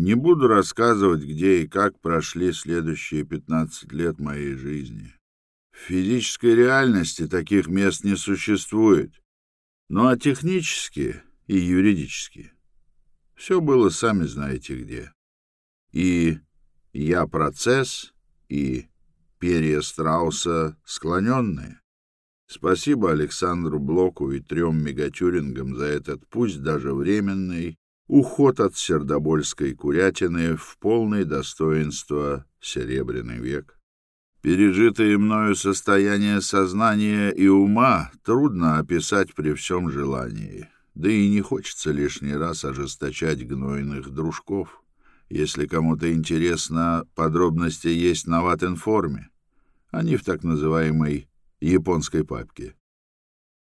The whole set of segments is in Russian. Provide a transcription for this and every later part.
Не буду рассказывать, где и как прошли следующие 15 лет моей жизни. В физической реальности таких мест не существует. Ну а технически и юридически все было сами знаете где. И я процесс, и перья страуса склоненные. Спасибо Александру Блоку и трем мегатюрингам за этот, пусть даже временный, уход от сердобольской курятины в полное достоинство Серебряный век. Пережитое мною состояние сознания и ума трудно описать при всем желании, да и не хочется лишний раз ожесточать гнойных дружков. Если кому-то интересно, подробности есть на Ватинформе. Они в так называемой японской папке.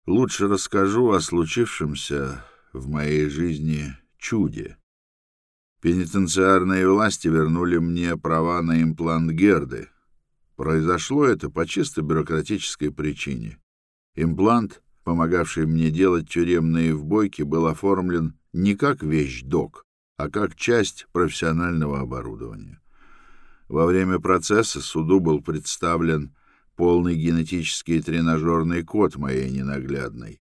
Лучше расскажу о случившемся в моей жизни чуде. Пенитенциарные власти вернули мне права на имплант Герды. Произошло это по чисто бюрократической причине. Имплант, помогавший мне делать тюремные вбойки, был оформлен не как вещь-док, а как часть профессионального оборудования. Во время процесса суду был представлен полный генетический тренажерный код моей ненаглядной.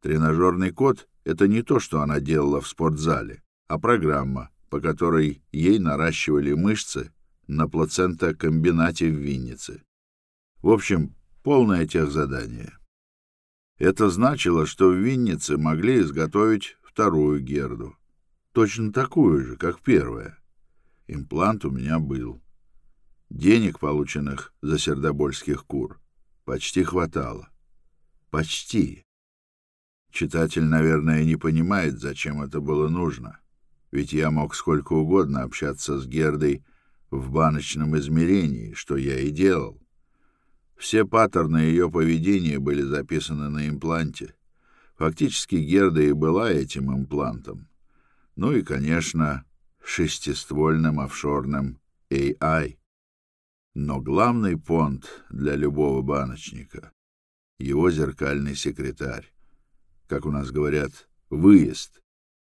Тренажерный код — это не то, что она делала в спортзале, а программа, по которой ей наращивали мышцы на плацентокомбинате в Виннице. В общем, полное техзадание. Это значило, что в Виннице могли изготовить вторую герду, точно такую же, как первая. Имплант у меня был. Денег, полученных за сердобольских кур, почти хватало. Почти. Читатель, наверное, не понимает, зачем это было нужно. Ведь я мог сколько угодно общаться с Гердой в баночном измерении, что я и делал. Все паттерны ее поведения были записаны на импланте. Фактически Герда и была этим имплантом. Ну и, конечно, шестиствольным офшорным AI. Но главный понт для любого баночника — его зеркальный секретарь. Как у нас говорят, выезд.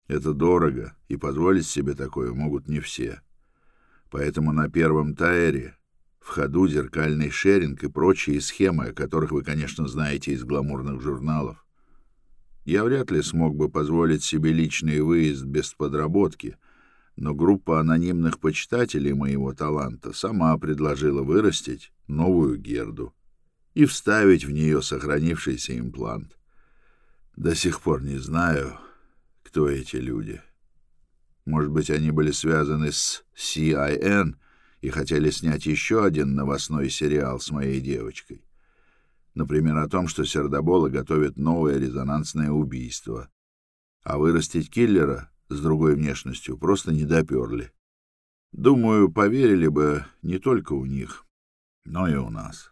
Это дорого, и позволить себе такое могут не все. Поэтому на первом тайре в ходу зеркальный шеринг и прочие схемы, о которых вы, конечно, знаете из гламурных журналов. Я вряд ли смог бы позволить себе личный выезд без подработки — но группа анонимных почитателей моего таланта сама предложила вырастить новую герду и вставить в нее сохранившийся имплант. До сих пор не знаю, кто эти люди. Может быть, они были связаны с CIN и хотели снять еще один новостной сериал с моей девочкой. Например, о том, что Сердобола готовит новое резонансное убийство. А вырастить киллера с другой внешностью просто не доперли. Думаю, поверили бы не только у них, но и у нас.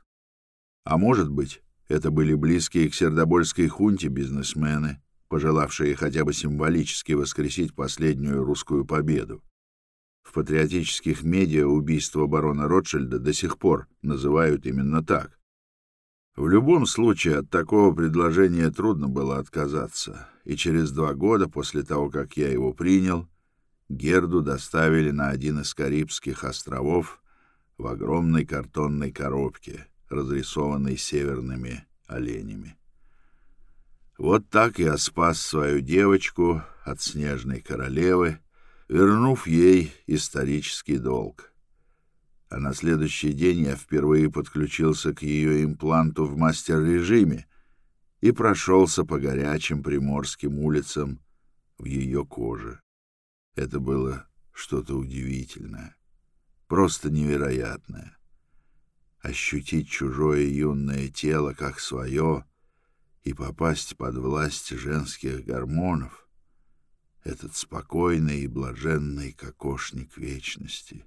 А может быть, это были близкие к сердобольской хунте бизнесмены, пожелавшие хотя бы символически воскресить последнюю русскую победу. В патриотических медиа убийство барона Ротшильда до сих пор называют именно так. В любом случае от такого предложения трудно было отказаться, и через два года после того, как я его принял, Герду доставили на один из Карибских островов в огромной картонной коробке, разрисованной северными оленями. Вот так я спас свою девочку от снежной королевы, вернув ей исторический долг а на следующий день я впервые подключился к ее импланту в мастер-режиме и прошелся по горячим приморским улицам в ее коже. Это было что-то удивительное, просто невероятное. Ощутить чужое юное тело как свое и попасть под власть женских гормонов — этот спокойный и блаженный кокошник вечности.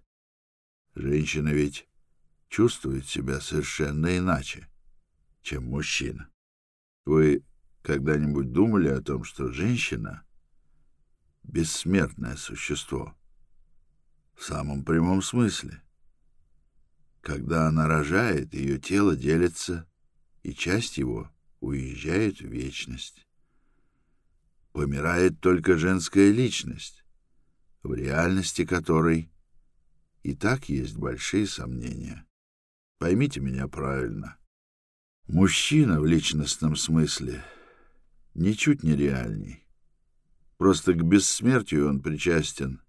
Женщина ведь чувствует себя совершенно иначе, чем мужчина. Вы когда-нибудь думали о том, что женщина — бессмертное существо? В самом прямом смысле. Когда она рожает, ее тело делится, и часть его уезжает в вечность. Помирает только женская личность, в реальности которой и так есть большие сомнения. Поймите меня правильно. Мужчина в личностном смысле ничуть не реальней. Просто к бессмертию он причастен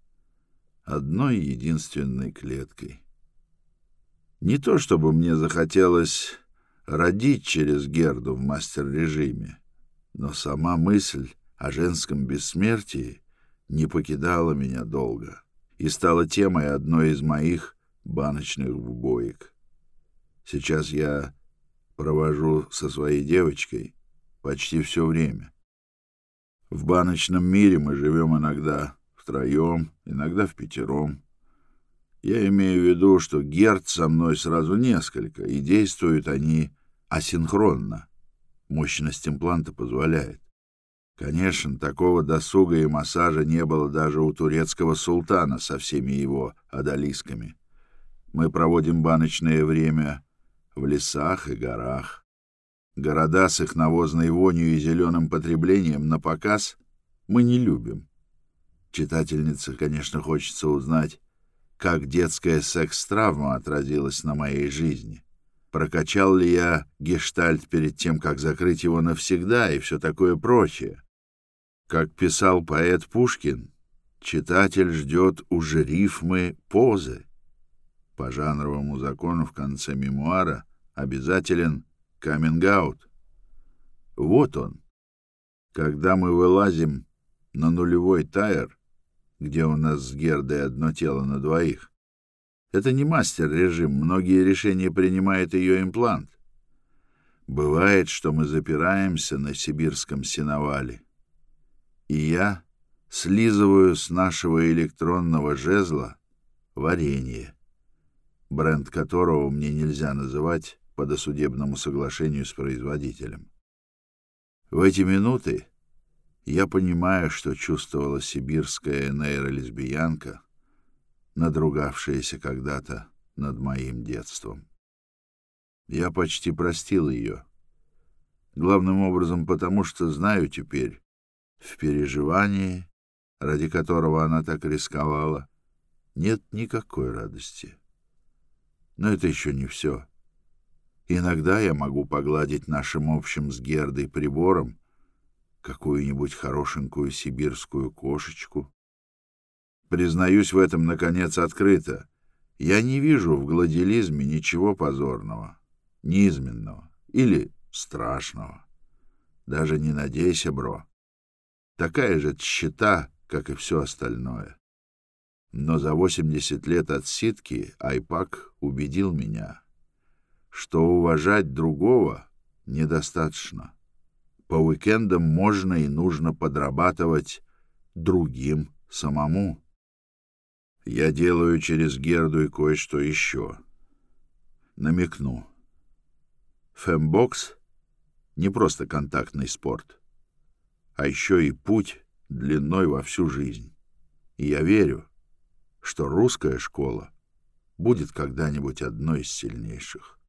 одной единственной клеткой. Не то чтобы мне захотелось родить через Герду в мастер-режиме, но сама мысль о женском бессмертии не покидала меня долго и стала темой одной из моих баночных боек. Сейчас я провожу со своей девочкой почти все время. В баночном мире мы живем иногда втроем, иногда в пятером. Я имею в виду, что Герд со мной сразу несколько, и действуют они асинхронно. Мощность импланта позволяет. Конечно, такого досуга и массажа не было даже у турецкого султана со всеми его одолисками. Мы проводим баночное время в лесах и горах. Города с их навозной вонью и зеленым потреблением на показ мы не любим. Читательнице, конечно, хочется узнать, как детская секс-травма отразилась на моей жизни. Прокачал ли я гештальт перед тем, как закрыть его навсегда и все такое прочее. Как писал поэт Пушкин, читатель ждет уже рифмы позы. По жанровому закону в конце мемуара обязателен каминг-аут. Вот он. Когда мы вылазим на нулевой тайр, где у нас с Гердой одно тело на двоих, это не мастер-режим, многие решения принимает ее имплант. Бывает, что мы запираемся на сибирском сеновале, и я слизываю с нашего электронного жезла варенье бренд которого мне нельзя называть по досудебному соглашению с производителем. В эти минуты я понимаю, что чувствовала сибирская нейролесбиянка, надругавшаяся когда-то над моим детством. Я почти простил ее, главным образом потому, что знаю теперь, в переживании, ради которого она так рисковала, нет никакой радости. Но это еще не все. Иногда я могу погладить нашим общим с Гердой прибором какую-нибудь хорошенькую сибирскую кошечку. Признаюсь в этом, наконец, открыто. Я не вижу в гладилизме ничего позорного, низменного или страшного. Даже не надейся, бро. Такая же тщета, как и все остальное. Но за 80 лет отсидки Айпак убедил меня, что уважать другого недостаточно. По уикендам можно и нужно подрабатывать другим самому. Я делаю через Герду и кое-что еще. Намекну. Фэмбокс — не просто контактный спорт, а еще и путь длиной во всю жизнь. И я верю, что русская школа будет когда-нибудь одной из сильнейших.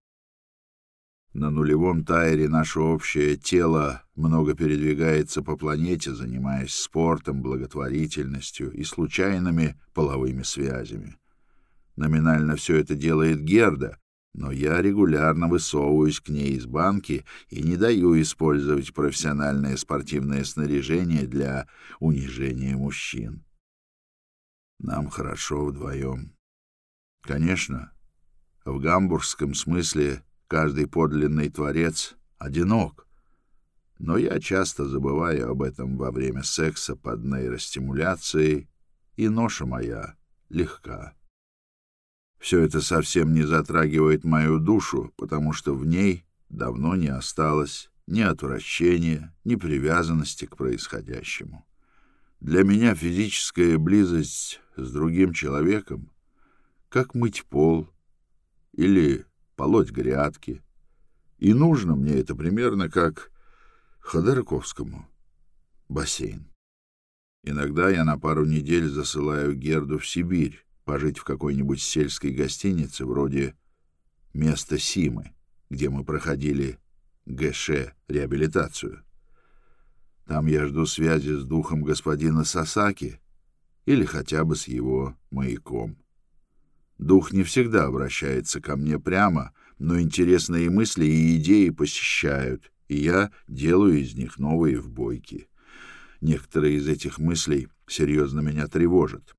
На нулевом тайре наше общее тело много передвигается по планете, занимаясь спортом, благотворительностью и случайными половыми связями. Номинально все это делает Герда, но я регулярно высовываюсь к ней из банки и не даю использовать профессиональное спортивное снаряжение для унижения мужчин. Нам хорошо вдвоем. Конечно, в гамбургском смысле каждый подлинный творец одинок, но я часто забываю об этом во время секса под нейростимуляцией, и ноша моя легка. Все это совсем не затрагивает мою душу, потому что в ней давно не осталось ни отвращения, ни привязанности к происходящему. Для меня физическая близость с другим человеком, как мыть пол или полоть грядки. И нужно мне это примерно как Ходорковскому бассейн. Иногда я на пару недель засылаю Герду в Сибирь, пожить в какой-нибудь сельской гостинице вроде места Симы, где мы проходили ГШ реабилитацию. Там я жду связи с духом господина Сасаки, или хотя бы с его маяком. Дух не всегда обращается ко мне прямо, но интересные мысли и идеи посещают, и я делаю из них новые вбойки. Некоторые из этих мыслей серьезно меня тревожат.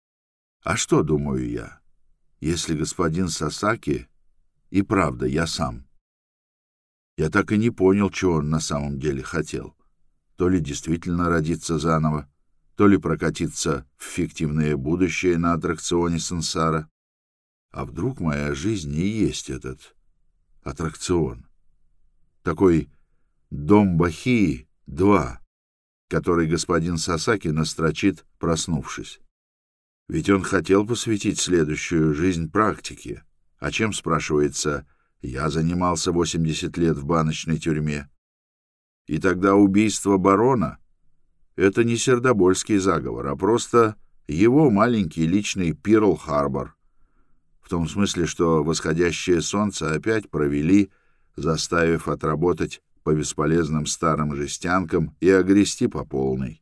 А что, думаю я, если господин Сасаки и правда я сам? Я так и не понял, чего он на самом деле хотел. То ли действительно родиться заново, то ли прокатиться в фиктивное будущее на аттракционе Сансара. А вдруг моя жизнь и есть этот аттракцион? Такой «Дом Бахии 2», который господин Сасаки настрочит, проснувшись. Ведь он хотел посвятить следующую жизнь практике. А чем, спрашивается, я занимался 80 лет в баночной тюрьме? И тогда убийство барона — это не сердобольский заговор, а просто его маленький личный Пирл-Харбор. В том смысле, что восходящее солнце опять провели, заставив отработать по бесполезным старым жестянкам и огрести по полной.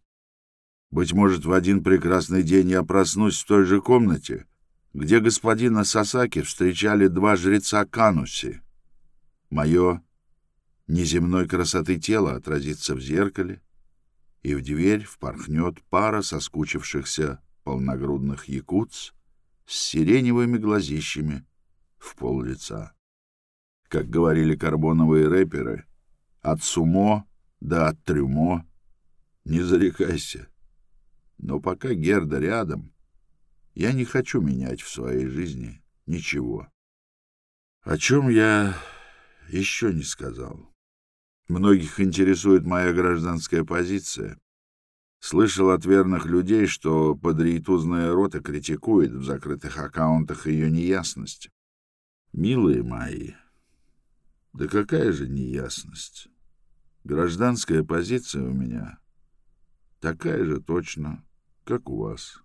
Быть может, в один прекрасный день я проснусь в той же комнате, где господина Сасаки встречали два жреца Кануси. Мое неземной красоты тело отразится в зеркале, и в дверь впорхнет пара соскучившихся полногрудных якутс с сиреневыми глазищами в пол лица. Как говорили карбоновые рэперы, от сумо до от трюмо не зарекайся. Но пока Герда рядом, я не хочу менять в своей жизни ничего. О чем я еще не сказал. Многих интересует моя гражданская позиция. Слышал от верных людей, что подрейтузная рота критикует в закрытых аккаунтах ее неясность. Милые мои, да какая же неясность? Гражданская позиция у меня такая же точно, как у вас.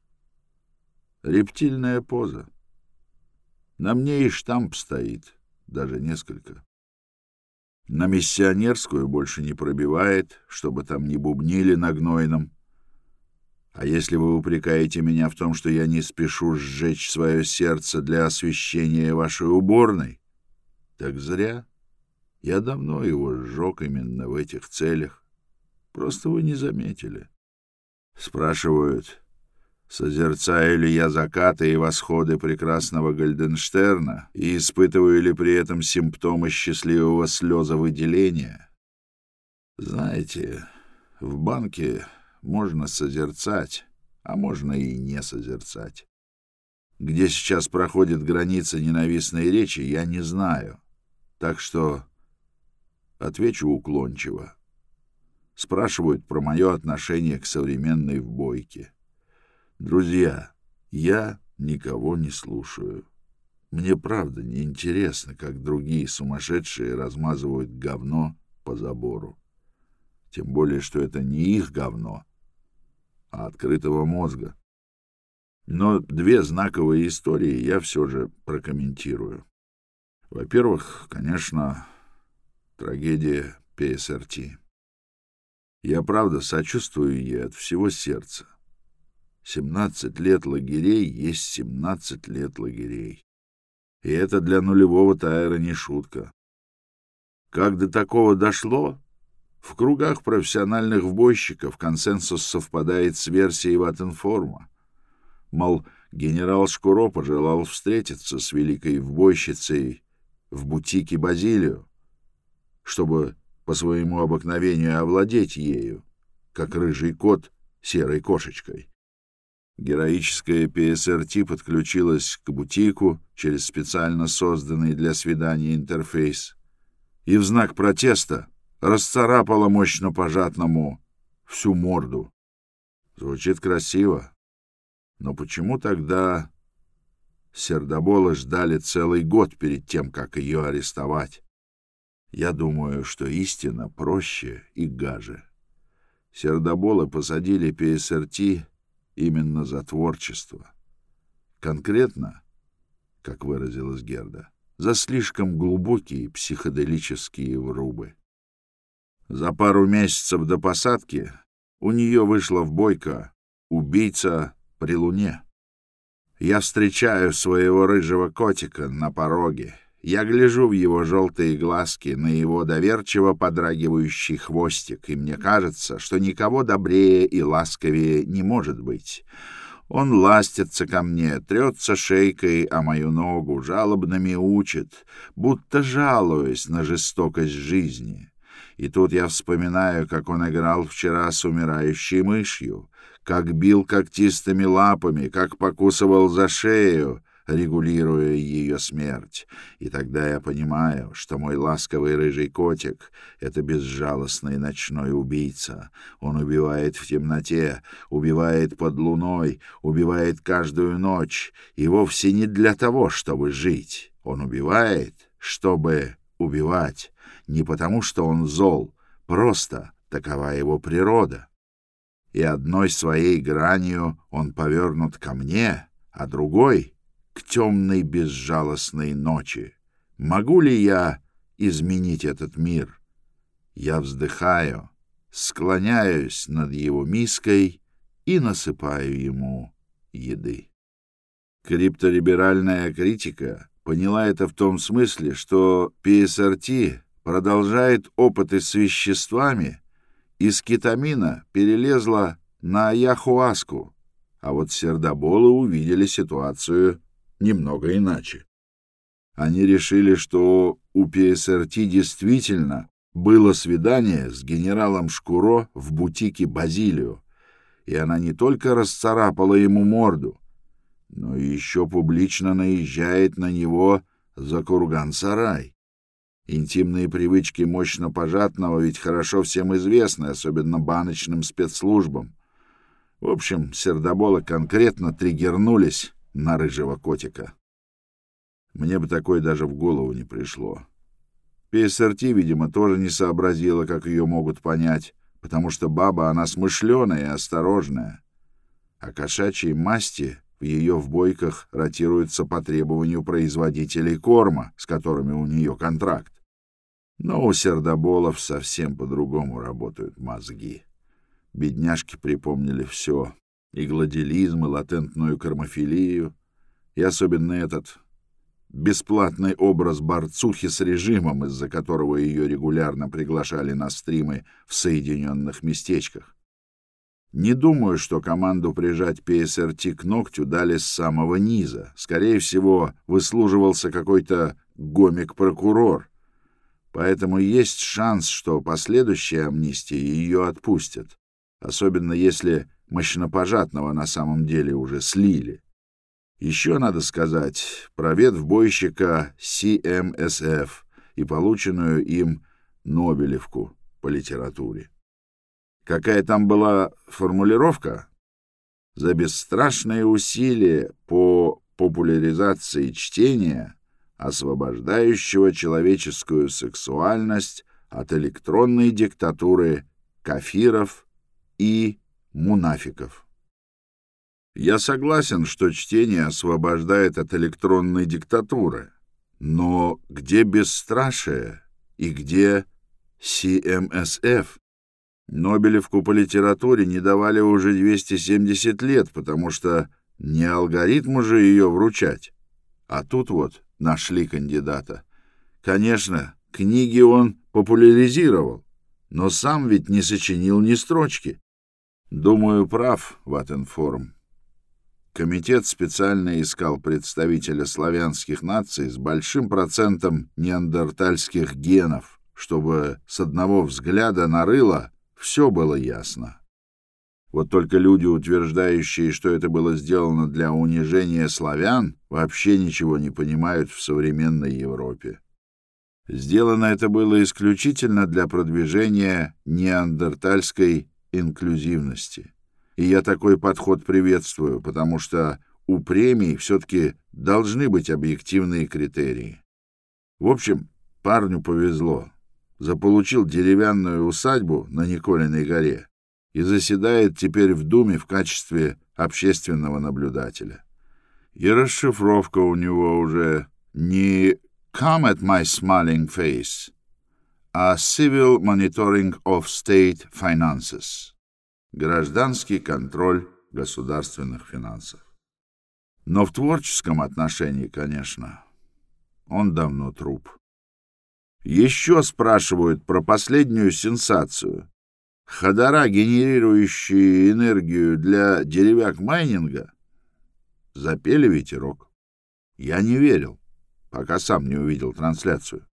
Рептильная поза. На мне и штамп стоит, даже несколько. На миссионерскую больше не пробивает, чтобы там не бубнили на гнойном. А если вы упрекаете меня в том, что я не спешу сжечь свое сердце для освещения вашей уборной, так зря. Я давно его сжег именно в этих целях. Просто вы не заметили. Спрашивают, созерцаю ли я закаты и восходы прекрасного Гальденштерна и испытываю ли при этом симптомы счастливого слезовыделения. Знаете, в банке можно созерцать, а можно и не созерцать. Где сейчас проходит граница ненавистной речи, я не знаю. Так что отвечу уклончиво спрашивают про мое отношение к современной вбойке. Друзья, я никого не слушаю. Мне правда не интересно, как другие сумасшедшие размазывают говно по забору. Тем более, что это не их говно, а открытого мозга. Но две знаковые истории я все же прокомментирую. Во-первых, конечно, трагедия ПСРТ. Я, правда, сочувствую ей от всего сердца. Семнадцать лет лагерей есть семнадцать лет лагерей. И это для нулевого Тайра не шутка. Как до такого дошло? В кругах профессиональных вбойщиков консенсус совпадает с версией Ватенформа. Мол, генерал Шкуро пожелал встретиться с великой вбойщицей в бутике Базилию, чтобы по своему обыкновению овладеть ею, как рыжий кот серой кошечкой. Героическая ПСРТ подключилась к бутику через специально созданный для свидания интерфейс и в знак протеста расцарапала мощно пожатному всю морду. Звучит красиво, но почему тогда сердобола ждали целый год перед тем, как ее арестовать? Я думаю, что истина проще и гаже. Сердоболы посадили ПСРТ именно за творчество. Конкретно, как выразилась Герда, за слишком глубокие психоделические врубы. За пару месяцев до посадки у нее вышла в бойко убийца при луне. Я встречаю своего рыжего котика на пороге. Я гляжу в его желтые глазки, на его доверчиво подрагивающий хвостик, и мне кажется, что никого добрее и ласковее не может быть. Он ластится ко мне, трется шейкой о мою ногу, жалобно мяучит, будто жалуясь на жестокость жизни. И тут я вспоминаю, как он играл вчера с умирающей мышью, как бил когтистыми лапами, как покусывал за шею, регулируя ее смерть. И тогда я понимаю, что мой ласковый рыжий котик — это безжалостный ночной убийца. Он убивает в темноте, убивает под луной, убивает каждую ночь, и вовсе не для того, чтобы жить. Он убивает, чтобы убивать, не потому что он зол, просто такова его природа. И одной своей гранью он повернут ко мне, а другой к темной безжалостной ночи. Могу ли я изменить этот мир? Я вздыхаю, склоняюсь над его миской и насыпаю ему еды. Крипториберальная критика поняла это в том смысле, что PSRT продолжает опыты с веществами, из кетамина перелезла на яхуаску, а вот сердоболы увидели ситуацию немного иначе. Они решили, что у ПСРТ действительно было свидание с генералом Шкуро в бутике «Базилио», и она не только расцарапала ему морду, но еще публично наезжает на него за курган-сарай. Интимные привычки мощно пожатного ведь хорошо всем известны, особенно баночным спецслужбам. В общем, сердоболы конкретно триггернулись на рыжего котика. Мне бы такое даже в голову не пришло. ПСРТ, видимо, тоже не сообразила, как ее могут понять, потому что баба, она смышленая и осторожная. А кошачьи масти в ее вбойках ротируются по требованию производителей корма, с которыми у нее контракт. Но у сердоболов совсем по-другому работают мозги. Бедняжки припомнили все, и гладилизм, и латентную кармофилию, и особенно этот бесплатный образ борцухи с режимом, из-за которого ее регулярно приглашали на стримы в Соединенных местечках. Не думаю, что команду прижать ПСРТ к ногтю дали с самого низа. Скорее всего, выслуживался какой-то гомик-прокурор. Поэтому есть шанс, что последующие амнистии ее отпустят. Особенно если мощнопожатного на самом деле уже слили. Еще надо сказать про ветвбойщика CMSF и полученную им Нобелевку по литературе. Какая там была формулировка? За бесстрашные усилия по популяризации чтения, освобождающего человеческую сексуальность от электронной диктатуры кафиров и мунафиков. Я согласен, что чтение освобождает от электронной диктатуры, но где бесстрашие и где CMSF? Нобелевку по литературе не давали уже 270 лет, потому что не алгоритму же ее вручать. А тут вот нашли кандидата. Конечно, книги он популяризировал, но сам ведь не сочинил ни строчки. Думаю, прав Ваттенформ. Комитет специально искал представителя славянских наций с большим процентом неандертальских генов, чтобы с одного взгляда на рыло все было ясно. Вот только люди, утверждающие, что это было сделано для унижения славян, вообще ничего не понимают в современной Европе. Сделано это было исключительно для продвижения неандертальской инклюзивности. И я такой подход приветствую, потому что у премий все-таки должны быть объективные критерии. В общем, парню повезло. Заполучил деревянную усадьбу на Николиной горе и заседает теперь в Думе в качестве общественного наблюдателя. И расшифровка у него уже не «Come at my smiling face», а Civil Monitoring of State Finances. Гражданский контроль государственных финансов. Но в творческом отношении, конечно, он давно труп. Еще спрашивают про последнюю сенсацию. Ходора, генерирующие энергию для деревяк майнинга, запели ветерок. Я не верил, пока сам не увидел трансляцию.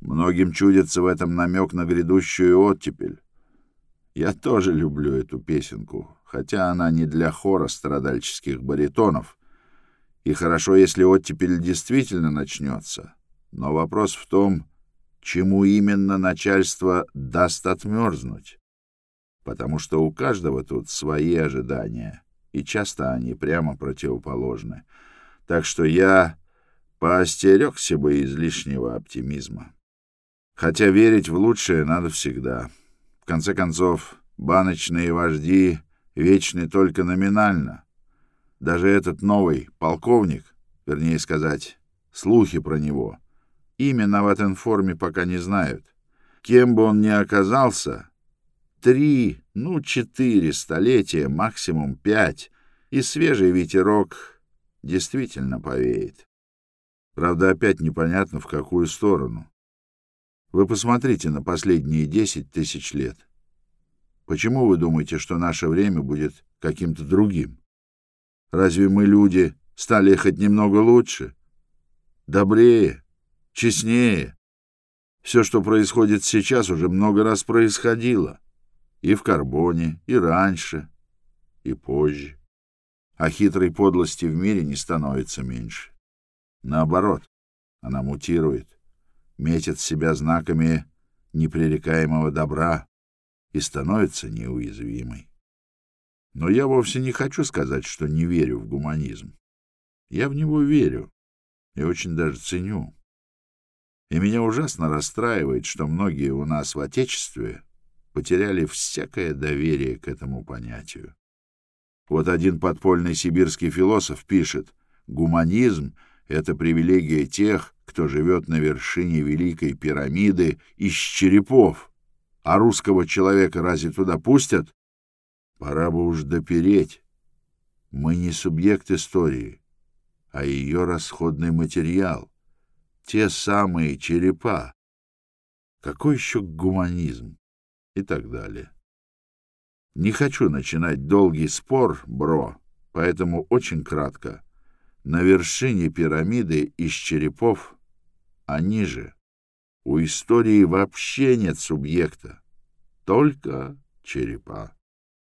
Многим чудится в этом намек на грядущую оттепель. Я тоже люблю эту песенку, хотя она не для хора страдальческих баритонов. И хорошо, если оттепель действительно начнется. Но вопрос в том, чему именно начальство даст отмерзнуть. Потому что у каждого тут свои ожидания, и часто они прямо противоположны. Так что я поостерегся бы излишнего оптимизма. Хотя верить в лучшее надо всегда. В конце концов, баночные вожди вечны только номинально. Даже этот новый полковник, вернее сказать, слухи про него, имя в этом форме пока не знают. Кем бы он ни оказался, три, ну, четыре столетия, максимум пять, и свежий ветерок действительно повеет. Правда, опять непонятно, в какую сторону. Вы посмотрите на последние десять тысяч лет. Почему вы думаете, что наше время будет каким-то другим? Разве мы, люди, стали хоть немного лучше? Добрее? Честнее? Все, что происходит сейчас, уже много раз происходило. И в Карбоне, и раньше, и позже. А хитрой подлости в мире не становится меньше. Наоборот, она мутирует метит себя знаками непререкаемого добра и становится неуязвимой. Но я вовсе не хочу сказать, что не верю в гуманизм. Я в него верю и очень даже ценю. И меня ужасно расстраивает, что многие у нас в Отечестве потеряли всякое доверие к этому понятию. Вот один подпольный сибирский философ пишет, гуманизм — это привилегия тех, кто живет на вершине Великой пирамиды из черепов. А русского человека разве туда пустят? Пора бы уж допереть. Мы не субъект истории, а ее расходный материал. Те самые черепа. Какой еще гуманизм? И так далее. Не хочу начинать долгий спор, бро, поэтому очень кратко. На вершине пирамиды из черепов а ниже у истории вообще нет субъекта, только черепа.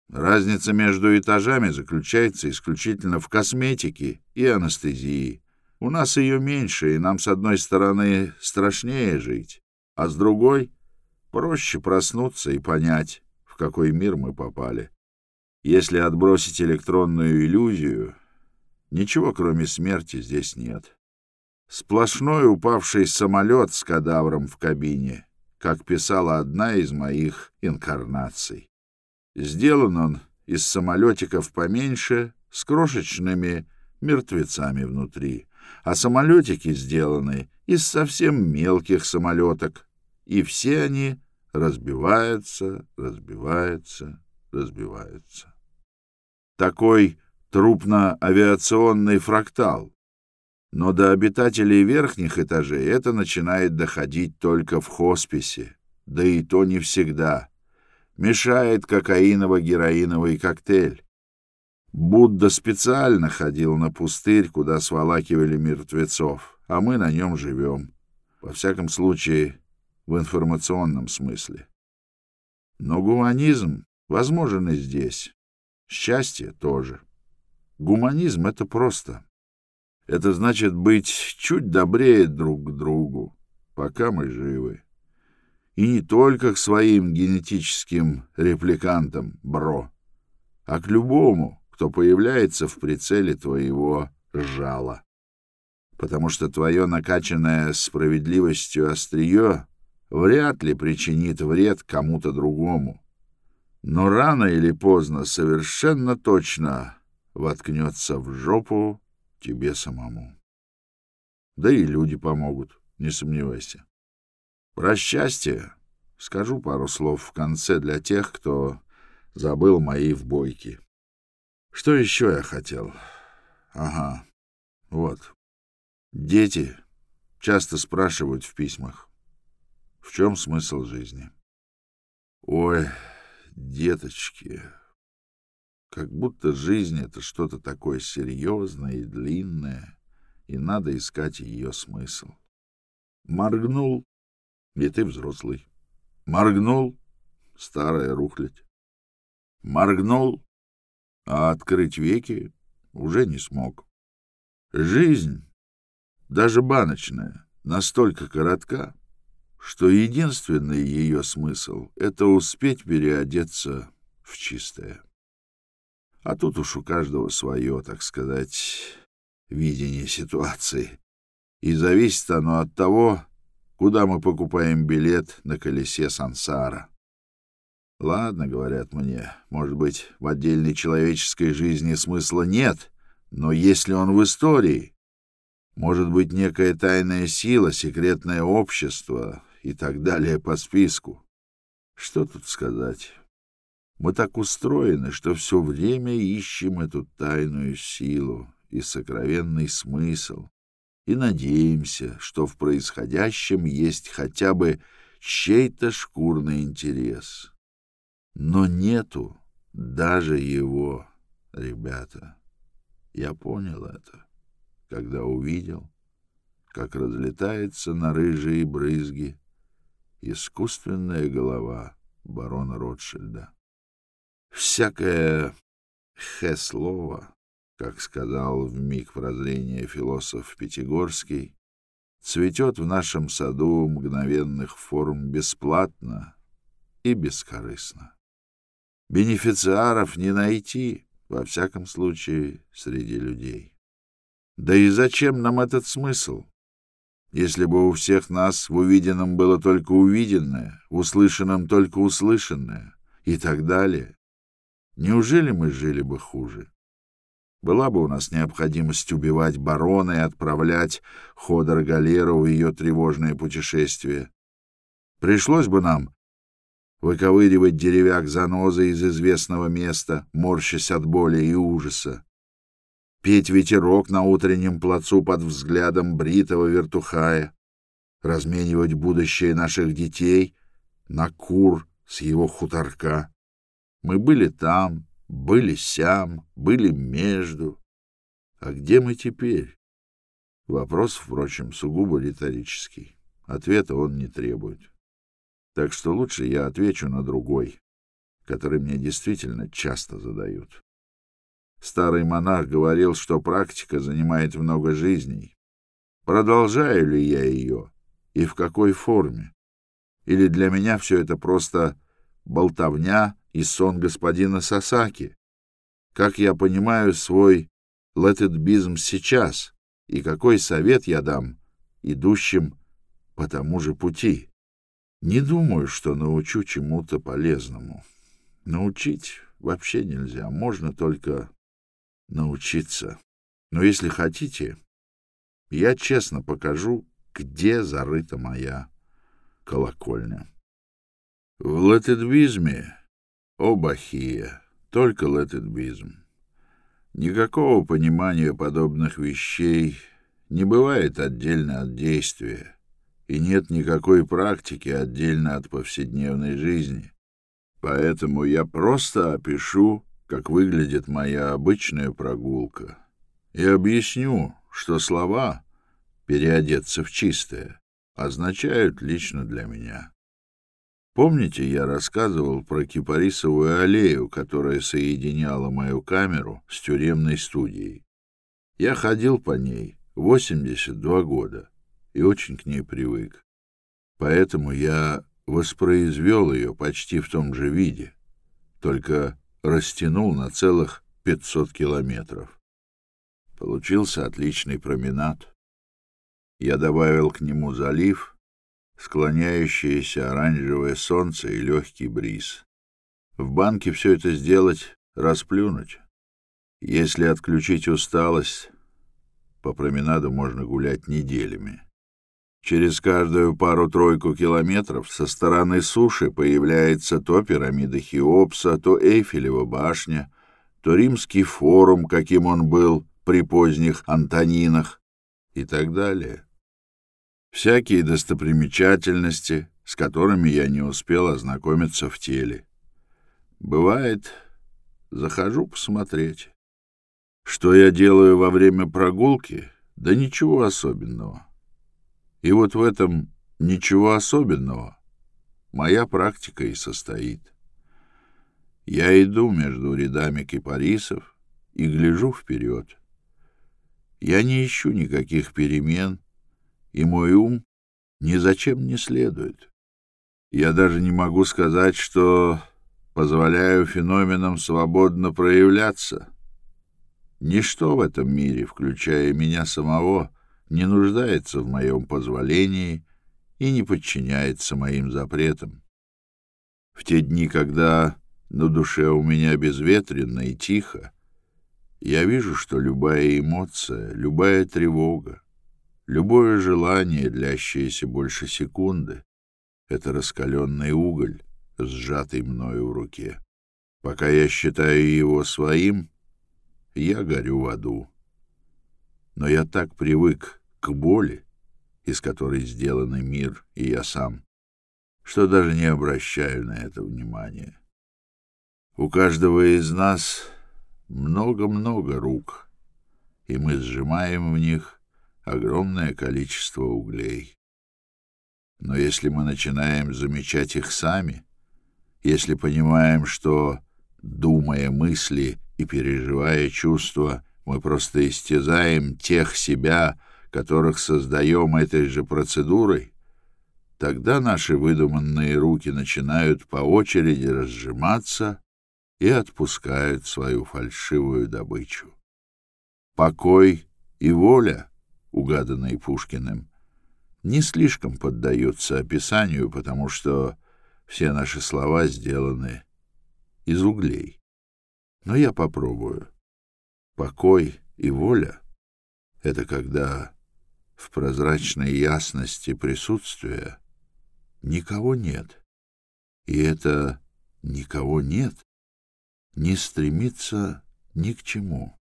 Разница между этажами заключается исключительно в косметике и анестезии. У нас ее меньше, и нам с одной стороны страшнее жить, а с другой проще проснуться и понять, в какой мир мы попали. Если отбросить электронную иллюзию, ничего кроме смерти здесь нет. Сплошной упавший самолет с кадавром в кабине, как писала одна из моих инкарнаций. Сделан он из самолетиков поменьше, с крошечными мертвецами внутри, а самолетики сделаны из совсем мелких самолеток, и все они разбиваются, разбиваются, разбиваются. Такой трупно-авиационный фрактал, но до обитателей верхних этажей это начинает доходить только в хосписе, да и то не всегда. Мешает кокаиново-героиновый коктейль. Будда специально ходил на пустырь, куда сволакивали мертвецов, а мы на нем живем. Во всяком случае, в информационном смысле. Но гуманизм возможен и здесь. Счастье тоже. Гуманизм — это просто это значит быть чуть добрее друг к другу, пока мы живы. И не только к своим генетическим репликантам, бро, а к любому, кто появляется в прицеле твоего жала. Потому что твое накачанное справедливостью острие вряд ли причинит вред кому-то другому. Но рано или поздно совершенно точно воткнется в жопу тебе самому. Да и люди помогут, не сомневайся. Про счастье скажу пару слов в конце для тех, кто забыл мои вбойки. Что еще я хотел? Ага, вот. Дети часто спрашивают в письмах, в чем смысл жизни. Ой, деточки, как будто жизнь — это что-то такое серьезное и длинное, и надо искать ее смысл. Моргнул, и ты взрослый. Моргнул — старая рухлядь. Моргнул, а открыть веки уже не смог. Жизнь, даже баночная, настолько коротка, что единственный ее смысл — это успеть переодеться в чистое. А тут уж у каждого свое, так сказать, видение ситуации. И зависит оно от того, куда мы покупаем билет на колесе сансара. Ладно, говорят мне, может быть, в отдельной человеческой жизни смысла нет, но если он в истории, может быть, некая тайная сила, секретное общество и так далее по списку. Что тут сказать? Мы так устроены, что все время ищем эту тайную силу и сокровенный смысл, и надеемся, что в происходящем есть хотя бы чей-то шкурный интерес. Но нету даже его, ребята. Я понял это, когда увидел, как разлетается на рыжие брызги искусственная голова барона Ротшильда. Всякое хе-слово, как сказал в миг прозрения философ Пятигорский, цветет в нашем саду мгновенных форм бесплатно и бескорыстно. Бенефициаров не найти, во всяком случае, среди людей. Да и зачем нам этот смысл? Если бы у всех нас в увиденном было только увиденное, в услышанном только услышанное и так далее, Неужели мы жили бы хуже? Была бы у нас необходимость убивать барона и отправлять Ходор Галеру в ее тревожное путешествие. Пришлось бы нам выковыривать деревяк занозы из известного места, морщась от боли и ужаса, петь ветерок на утреннем плацу под взглядом бритого вертухая, разменивать будущее наших детей на кур с его хуторка. Мы были там, были сям, были между. А где мы теперь? Вопрос, впрочем, сугубо риторический. Ответа он не требует. Так что лучше я отвечу на другой, который мне действительно часто задают. Старый монах говорил, что практика занимает много жизней. Продолжаю ли я ее и в какой форме? Или для меня все это просто болтовня и сон господина Сасаки. Как я понимаю свой летедбизм сейчас, и какой совет я дам идущим по тому же пути? Не думаю, что научу чему-то полезному. Научить вообще нельзя, можно только научиться. Но если хотите, я честно покажу, где зарыта моя колокольня. В летедбизме о, Бахия, только летедбизм. Никакого понимания подобных вещей не бывает отдельно от действия, и нет никакой практики отдельно от повседневной жизни. Поэтому я просто опишу, как выглядит моя обычная прогулка, и объясню, что слова «переодеться в чистое» означают лично для меня. Помните, я рассказывал про кипарисовую аллею, которая соединяла мою камеру с тюремной студией? Я ходил по ней 82 года и очень к ней привык. Поэтому я воспроизвел ее почти в том же виде, только растянул на целых 500 километров. Получился отличный променад. Я добавил к нему залив — склоняющееся оранжевое солнце и легкий бриз. В банке все это сделать — расплюнуть. Если отключить усталость, по променаду можно гулять неделями. Через каждую пару-тройку километров со стороны суши появляется то пирамида Хеопса, то Эйфелева башня, то римский форум, каким он был при поздних Антонинах и так далее. Всякие достопримечательности, с которыми я не успел ознакомиться в теле. Бывает, захожу посмотреть. Что я делаю во время прогулки? Да ничего особенного. И вот в этом ничего особенного моя практика и состоит. Я иду между рядами кипарисов и гляжу вперед. Я не ищу никаких перемен, и мой ум ни зачем не следует. Я даже не могу сказать, что позволяю феноменам свободно проявляться. Ничто в этом мире, включая меня самого, не нуждается в моем позволении и не подчиняется моим запретам. В те дни, когда на душе у меня безветренно и тихо, я вижу, что любая эмоция, любая тревога, любое желание, длящееся больше секунды, — это раскаленный уголь, сжатый мною в руке. Пока я считаю его своим, я горю в аду. Но я так привык к боли, из которой сделаны мир и я сам, что даже не обращаю на это внимания. У каждого из нас много-много рук, и мы сжимаем в них огромное количество углей. Но если мы начинаем замечать их сами, если понимаем, что, думая мысли и переживая чувства, мы просто истязаем тех себя, которых создаем этой же процедурой, тогда наши выдуманные руки начинают по очереди разжиматься и отпускают свою фальшивую добычу. Покой и воля, угаданные Пушкиным, не слишком поддаются описанию, потому что все наши слова сделаны из углей. Но я попробую. Покой и воля — это когда в прозрачной ясности присутствия никого нет. И это «никого нет» не стремится ни к чему.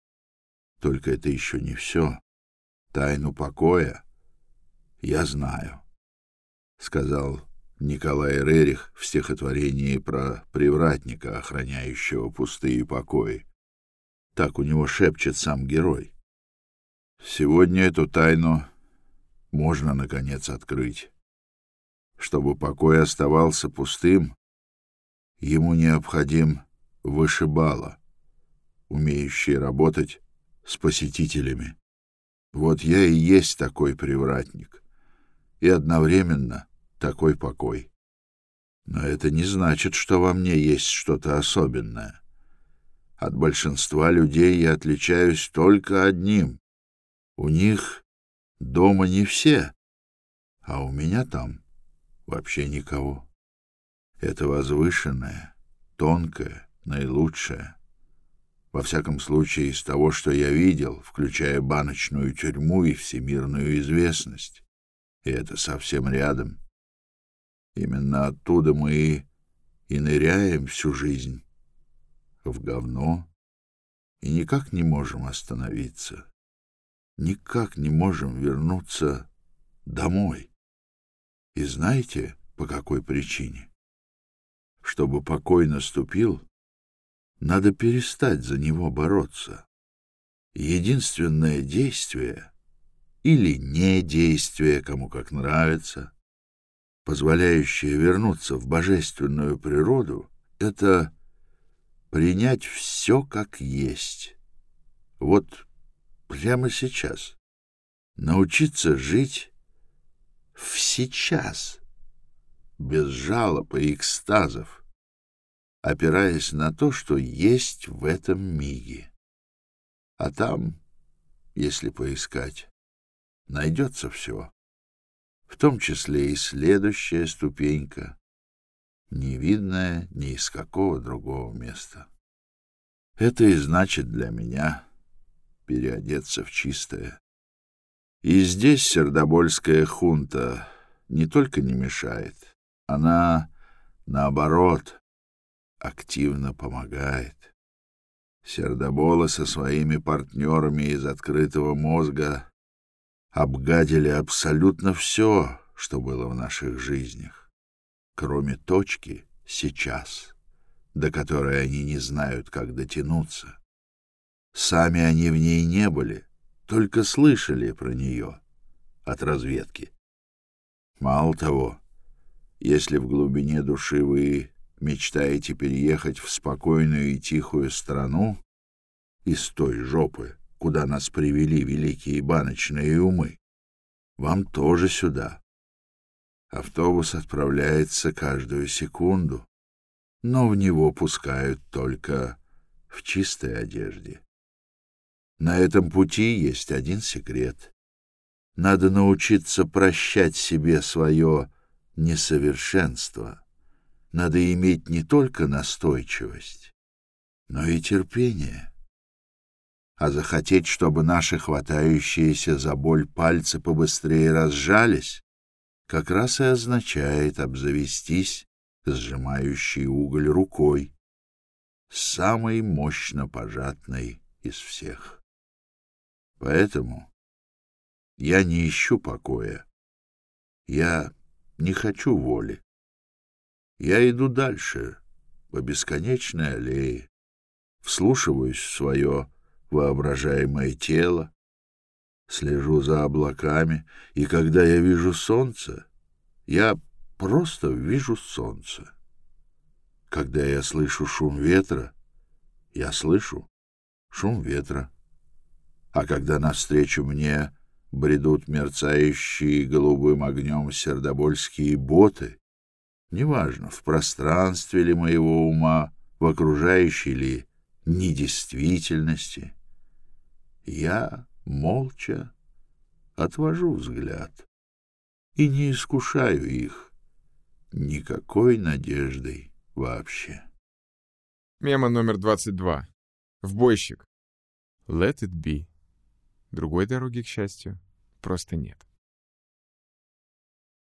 Только это еще не все. Тайну покоя я знаю, — сказал Николай Рерих в стихотворении про привратника, охраняющего пустые покои. Так у него шепчет сам герой. Сегодня эту тайну можно, наконец, открыть. Чтобы покой оставался пустым, ему необходим вышибала, умеющий работать с посетителями. Вот я и есть такой привратник, и одновременно такой покой. Но это не значит, что во мне есть что-то особенное. От большинства людей я отличаюсь только одним. У них дома не все, а у меня там вообще никого. Это возвышенное, тонкое, наилучшее. Во всяком случае, из того, что я видел, включая баночную тюрьму и всемирную известность. И это совсем рядом. Именно оттуда мы и ныряем всю жизнь в говно и никак не можем остановиться. Никак не можем вернуться домой. И знаете, по какой причине? Чтобы покой наступил, надо перестать за него бороться. Единственное действие или не действие, кому как нравится, позволяющее вернуться в божественную природу, это принять все как есть. Вот прямо сейчас. Научиться жить в сейчас, без жалоб и экстазов, опираясь на то, что есть в этом миге. А там, если поискать, найдется все, в том числе и следующая ступенька, не видная ни из какого другого места. Это и значит для меня переодеться в чистое. И здесь сердобольская хунта не только не мешает, она, наоборот, активно помогает. Сердоболы со своими партнерами из открытого мозга обгадили абсолютно все, что было в наших жизнях, кроме точки сейчас, до которой они не знают, как дотянуться. Сами они в ней не были, только слышали про нее от разведки. Мало того, если в глубине души вы мечтаете переехать в спокойную и тихую страну из той жопы, куда нас привели великие баночные умы, вам тоже сюда. Автобус отправляется каждую секунду, но в него пускают только в чистой одежде. На этом пути есть один секрет. Надо научиться прощать себе свое несовершенство. Надо иметь не только настойчивость, но и терпение. А захотеть, чтобы наши хватающиеся за боль пальцы побыстрее разжались, как раз и означает обзавестись сжимающей уголь рукой, самой мощно пожатной из всех. Поэтому я не ищу покоя. Я не хочу воли. Я иду дальше, по бесконечной аллее, вслушиваюсь в свое воображаемое тело, слежу за облаками, и когда я вижу солнце, я просто вижу солнце. Когда я слышу шум ветра, я слышу шум ветра. А когда навстречу мне бредут мерцающие голубым огнем сердобольские боты, неважно, в пространстве ли моего ума, в окружающей ли недействительности, я молча отвожу взгляд и не искушаю их никакой надеждой вообще. Мема номер 22. В бойщик. Let it be. Другой дороги, к счастью, просто нет.